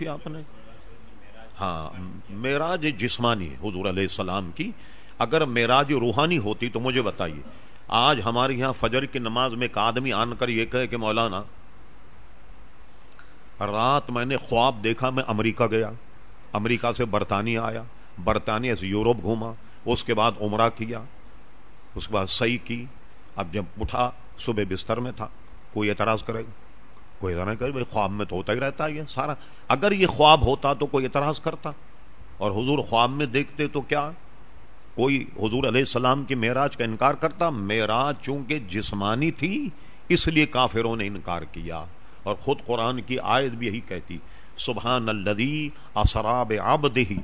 تھی آپ نے؟ ہاں معراج جسمانی حضور علیہ السلام کی۔ اگر معراج روحانی ہوتی تو مجھے بتائیے، آج ہمارے یہاں فجر کی نماز میں ایک آدمی آن کر یہ کہے کہ مولانا، رات میں نے خواب دیکھا، میں امریکہ گیا۔ امریکہ سے برطانیہ آیا۔ برطانیہ سے یورپ گھوما۔ اس کے بعد عمرہ کیا۔ اس کے بعد صحیح کی۔ اب جب اٹھا، صبح بستر میں تھا۔ کوئی اعتراض کرے؟ گا کوئی اعتراض کرے، بھائی خواب میں تو ہوتا ہی رہتا ہے یہ سارا۔ اگر یہ خواب ہوتا تو کوئی اعتراض کرتا۔ اور حضور خواب میں دیکھتے تو کیا؟ کوئی حضور علیہ السلام کی معراج کا انکار کرتا۔ معراج چونکہ جسمانی تھی، اس لیے کافروں نے انکار کیا۔ اور خود قرآن کی آیت بھی یہی کہتی سبحان الدی اسراب عبدہی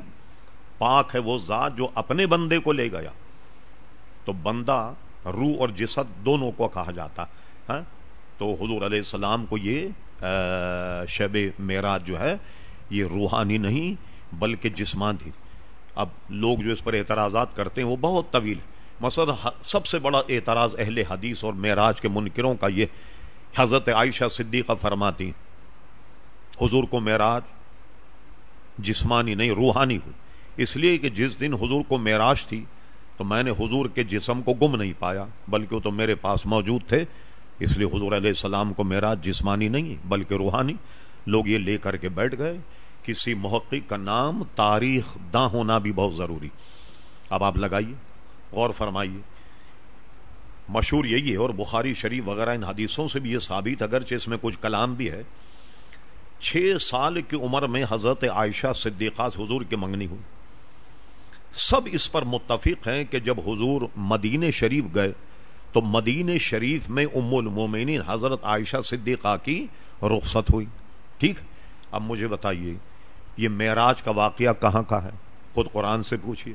پاک ہے وہ ذات جو اپنے بندے کو لے گیا۔ تو بندہ، روح اور جسد دونوں کو کہا جاتا۔ ہے تو حضور علیہ السلام کو یہ شب معراج جو ہے، یہ روحانی نہیں بلکہ جسمان تھی۔ اب لوگ جو اس پر اعتراضات کرتے ہیں، وہ بہت طویل۔ مثلا سب سے بڑا اعتراض اہل حدیث اور معراج کے منکروں کا یہ، حضرت عائشہ صدیقہ فرماتی، حضور کو معراج جسمانی نہیں، روحانی ہوئی اس لیے کہ جس دن حضور کو معراج تھی، تو میں نے حضور کے جسم کو گم نہیں پایا، بلکہ وہ تو میرے پاس موجود تھے۔ اس لیے حضور علیہ السلام کو معراج جسمانی نہیں بلکہ روحانی لوگ یہ لے کر کے بیٹھ گئے، کسی محقق کا نام تاریخ داں ہونا بھی بہت ضروری۔ اب آپ لگائیے اور فرمائیے۔ مشہور یہی ہے اور بخاری شریف وغیرہ ان حدیثوں سے بھی یہ ثابت، اگرچہ اس میں کچھ کلام بھی ہے۔ چھ سال کی عمر میں حضرت عائشہ صدیقہ حضور کی منگنی ہوئی۔ سب اس پر متفق ہیں کہ جب حضور مدین شریف گئے تو مدین شریف میں ام المومنین حضرت عائشہ صدیقہ کی رخصت ہوئی۔ ٹھیک؟ اب مجھے بتائیے، یہ معراج کا واقعہ کہاں کا ہے؟ خود قرآن سے پوچھیے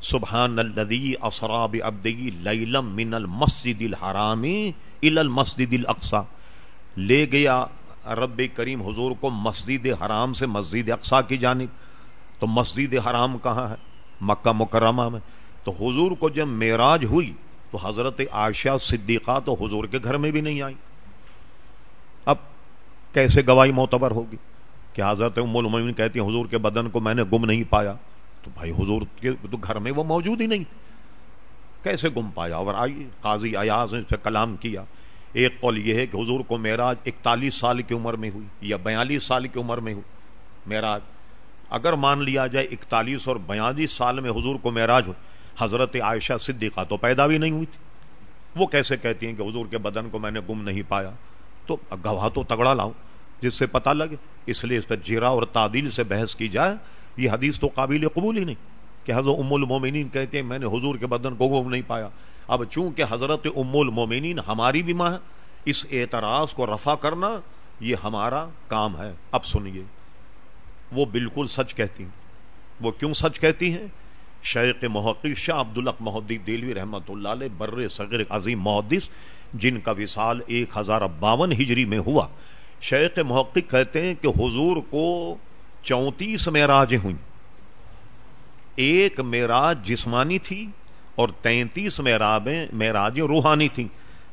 سبحان الذي اسرا بعبده ليلا من المسجد الحرام الى المسجد الاقصى لے گیا رب کریم حضور کو مسجد حرام سے مسجد اقصا کی جانب۔ تو مسجد حرام کہاں ہے؟ مکہ مکرمہ میں۔ تو حضور کو جب معراج ہوئی تو حضرت عائشہ صدیقہ تو حضور کے گھر میں بھی نہیں آئی اب کیسے گواہی معتبر ہوگی کہ حضرت ام المؤمنین کہتی ہیں حضور کے بدن کو میں نے گم نہیں پایا؟ تو بھائی حضور کے تو گھر میں وہ موجود ہی نہیں۔ کیسے گم پایا؟ اور آئیے، قاضی ایاز نے کلام کیا۔ ایک قول یہ ہے کہ حضور کو معراج اکتالیس سال کی عمر میں ہوئی یا بیالیس سال کی عمر میں ہوئی۔ معراج، اگر مان لیا جائے اکتالیس اور بیالیس سال میں حضور کو معراج ہو حضرت عائشہ صدیقہ تو پیدا بھی نہیں ہوئی تھی۔ وہ کیسے کہتی ہیں کہ حضور کے بدن کو میں نے گم نہیں پایا؟ تو گواہ تو تگڑا لاؤں جس سے پتا لگے، اس لیے اس پہ جیرا اور تعدیل سے بحث کی جائے۔ یہ حدیث تو قابل قبول ہی نہیں کہ حضرت ام المومنین کہتے ہیں، میں نے حضور کے بدن کو گم نہیں پایا۔ اب چونکہ حضرت ام المومنین ہماری بھی ماں ہے اس اعتراض کو رفع کرنا یہ ہمارا کام ہے۔ اب سنیے، وہ بالکل سچ کہتی ہیں۔ وہ کیوں سچ کہتی ہیں؟ شیخ محقق شاہ عبد الق محدی دلوی رحمت اللہ علیہ، بر صغیر عظیم محدث، جن کا وصال ایک ہزار باون ہجری میں ہوا۔ شیخ محقق کہتے ہیں کہ حضور کو چونتیس معراجیں ہوئیں۔ ایک معراج جسمانی تھی اور تینتیس معراجیں معراجیں روحانی تھیں۔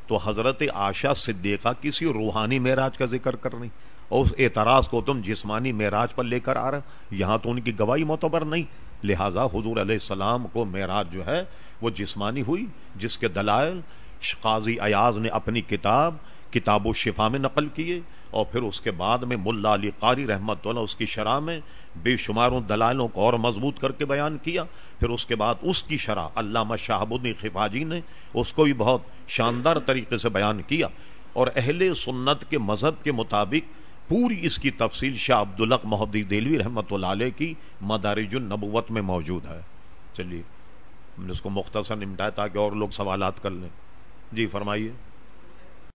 تو حضرت آشا صدیقہ کسی روحانی معراج کا ذکر کر رہی اور اس اعتراض کو تم جسمانی معراج پر لے کر آ رہے یہاں تو ان کی گواہی معتبر نہیں۔ لہذا حضور علیہ السلام کو معراج جو ہے وہ جسمانی ہوئی، جس کے دلائل قاضی ایاز نے اپنی کتاب کتاب و شفا میں نقل کیے اور پھر اس کے بعد میں ملا علی قاری رحمت اللہ اس کی شرح میں بے شماروں دلائلوں کو اور مضبوط کر کے بیان کیا۔ پھر اس کے بعد اس کی شرح علامہ شاہب الدین خفاجی نے اس کو بھی بہت شاندار طریقے سے بیان کیا۔ اور اہل سنت کے مذہب کے مطابق پوری اس کی تفصیل شاہ عبد الق محدی دلوی رحمت اللہ علیہ کی مدارج النبوت میں موجود ہے۔ چلیے، ہم نے اس کو مختصر نمٹایا تاکہ اور لوگ سوالات کر لیں۔ جی فرمائیے۔